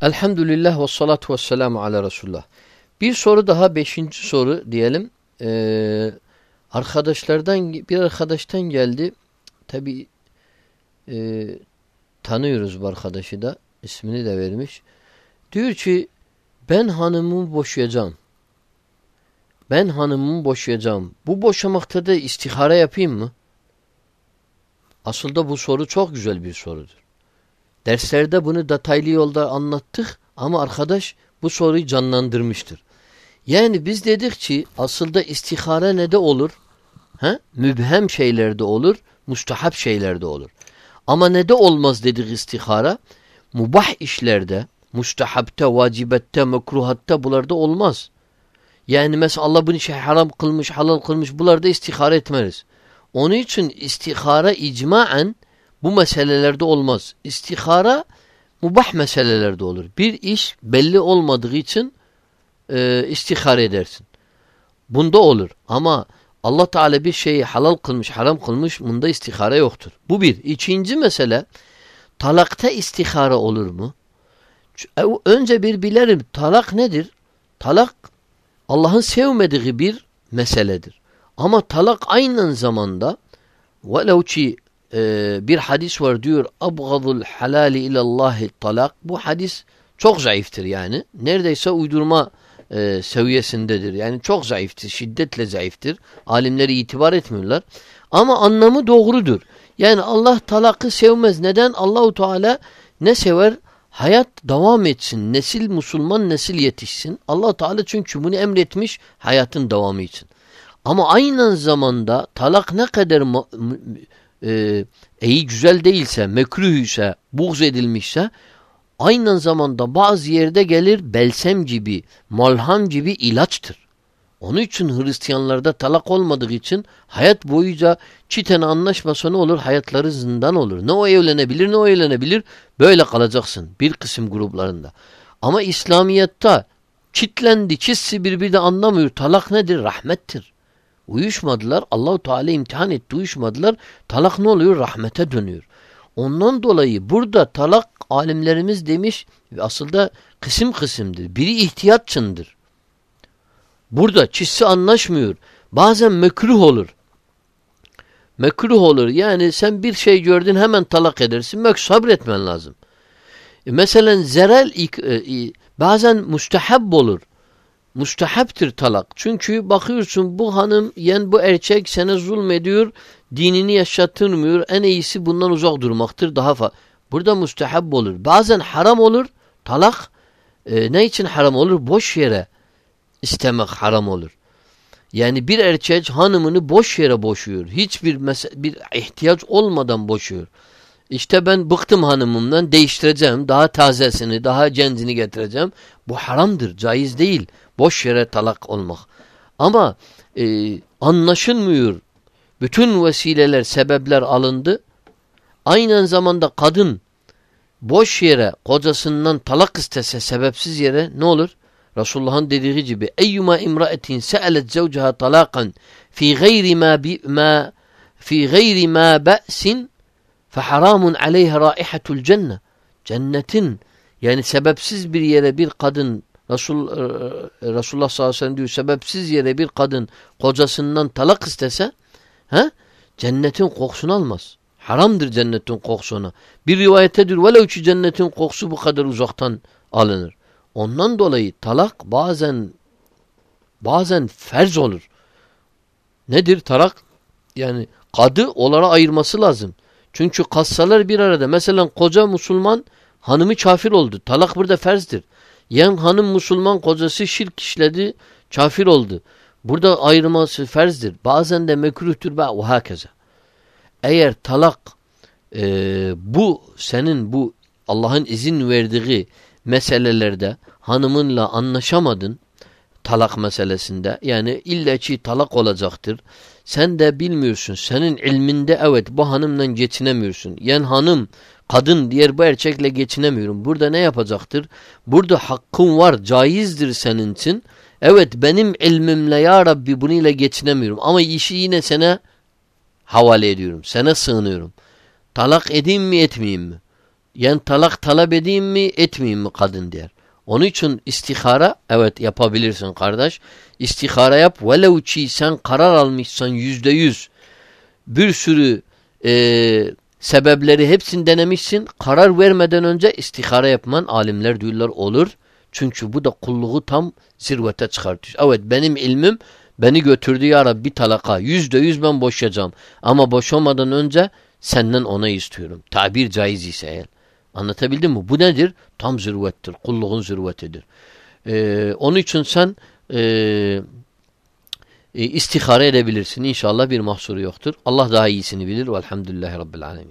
Elhamdülillah ve salatu ve selamu ala Resulullah. Bir soru daha beşinci soru diyelim. Ee, arkadaşlardan bir arkadaştan geldi. Tabi e, tanıyoruz bu arkadaşı da. ismini de vermiş. Diyor ki ben hanımımı boşayacağım. Ben hanımımı boşayacağım. Bu boşamakta da istihara yapayım mı? Aslında bu soru çok güzel bir sorudur. Derslerde bunu detaylı yolda anlattık ama arkadaş bu soruyu canlandırmıştır. Yani biz dedik ki aslında istihare ne de olur? He? Mübhem şeylerde olur, mustahap şeylerde olur. Ama ne de olmaz dedik istihara? Mubah işlerde, mustahapta, vacibette, mekruhatta bularda olmaz. Yani mesela Allah bunu şey haram kılmış, halal kılmış bularda istihare etmeriz. Onun için istihara icmaen bu meselelerde olmaz. İstihara mubah meselelerde olur. Bir iş belli olmadığı için e, istihare edersin. Bunda olur. Ama Allah Teala bir şeyi halal kılmış, haram kılmış bunda istihare yoktur. Bu bir. İkinci mesele talakta istihare olur mu? Önce bir bilerim talak nedir? Talak Allah'ın sevmediği bir meseledir. Ama talak aynı zamanda velev ki e, bir hadis var diyor abgadul halali ilallahi talak. Bu hadis çok zayıftır yani. Neredeyse uydurma e, seviyesindedir. Yani çok zayıftır. Şiddetle zayıftır. Alimleri itibar etmiyorlar. Ama anlamı doğrudur. Yani Allah talakı sevmez. Neden? Allahu Teala ne sever? Hayat devam etsin. Nesil Müslüman nesil yetişsin. Allah Teala çünkü bunu emretmiş hayatın devamı için. Ama aynı zamanda talak ne kadar e, iyi güzel değilse, mekruh ise, buğz edilmişse aynı zamanda bazı yerde gelir belsem gibi, malham gibi ilaçtır. Onun için Hristiyanlarda talak olmadığı için hayat boyunca çiten anlaşmasa ne olur? Hayatları zindan olur. Ne o evlenebilir ne o evlenebilir. Böyle kalacaksın bir kısım gruplarında. Ama İslamiyet'te çitlendi, çizsi birbiri de anlamıyor. Talak nedir? Rahmettir. Uyuşmadılar. Allahu Teala imtihan etti. Uyuşmadılar. Talak ne oluyor? Rahmete dönüyor. Ondan dolayı burada talak alimlerimiz demiş aslında kısım kısımdır. Biri ihtiyatçındır. Burada çizsi anlaşmıyor. Bazen mekruh olur. Mekruh olur. Yani sen bir şey gördün hemen talak edersin. Mek sabretmen lazım. E mesela zerel e, bazen müstehab olur. Müstehaptir talak. Çünkü bakıyorsun bu hanım yen bu erkek sana zulmediyor, dinini yaşatırmıyor. En iyisi bundan uzak durmaktır daha fazla. Burada müstehab olur. Bazen haram olur. Talak e, ne için haram olur? Boş yere istemek haram olur. Yani bir erkek hanımını boş yere boşuyor. Hiçbir bir ihtiyaç olmadan boşuyor. İşte ben bıktım hanımımdan değiştireceğim. Daha tazesini, daha gencini getireceğim. Bu haramdır, caiz değil. Boş yere talak olmak. Ama e, anlaşılmıyor. Bütün vesileler, sebepler alındı. Aynı zamanda kadın boş yere kocasından talak istese sebepsiz yere ne olur? Resulullah'ın dediği gibi eyyuma imraetin se'alet zevcaha talakan fi gayri ma bi ma fi gayri ma ba'sin fe haramun aleyha raihatul cennet. Cennetin yani sebepsiz bir yere bir kadın Resul, e, Resulullah sallallahu aleyhi ve sellem diyor sebepsiz yere bir kadın kocasından talak istese he, cennetin kokusunu almaz. Haramdır cennetin kokusuna. Bir rivayetedir velev ki cennetin kokusu bu kadar uzaktan alınır. Ondan dolayı talak bazen bazen ferz olur. Nedir talak? Yani kadı onlara ayırması lazım. Çünkü kassalar bir arada. Mesela koca Müslüman hanımı kafir oldu. Talak burada ferzdir. Yen hanım Müslüman kocası şirk işledi, kafir oldu. Burada ayırması ferzdir. Bazen de mekruhtur ve hakeza. Eğer talak e, bu senin bu Allah'ın izin verdiği meselelerde hanımınla anlaşamadın talak meselesinde yani illa ki talak olacaktır. Sen de bilmiyorsun. Senin ilminde evet bu hanımla geçinemiyorsun. Yani hanım kadın diğer bu erkekle geçinemiyorum. Burada ne yapacaktır? Burada hakkın var. Caizdir senin için. Evet benim ilmimle ya Rabbi bununla geçinemiyorum. Ama işi yine sana havale ediyorum. Sana sığınıyorum. Talak edeyim mi etmeyeyim mi? yani talak talep edeyim mi etmeyeyim mi kadın der. Onun için istihara evet yapabilirsin kardeş. İstihara yap. Velev ki sen karar almışsan yüzde yüz bir sürü e, sebepleri hepsini denemişsin. Karar vermeden önce istihara yapman alimler diyorlar olur. Çünkü bu da kulluğu tam zirvete çıkartıyor. Evet benim ilmim beni götürdü ya Rabbi talaka. Yüzde yüz ben boşayacağım. Ama boşamadan önce senden ona istiyorum. Tabir caiz ise eğer. Anlatabildim mi? Bu nedir? Tam zirvettir. Kulluğun zirvetidir. Ee, onun için sen e, e, istihare edebilirsin. İnşallah bir mahsuru yoktur. Allah daha iyisini bilir. Velhamdülillahi Rabbil Alemin.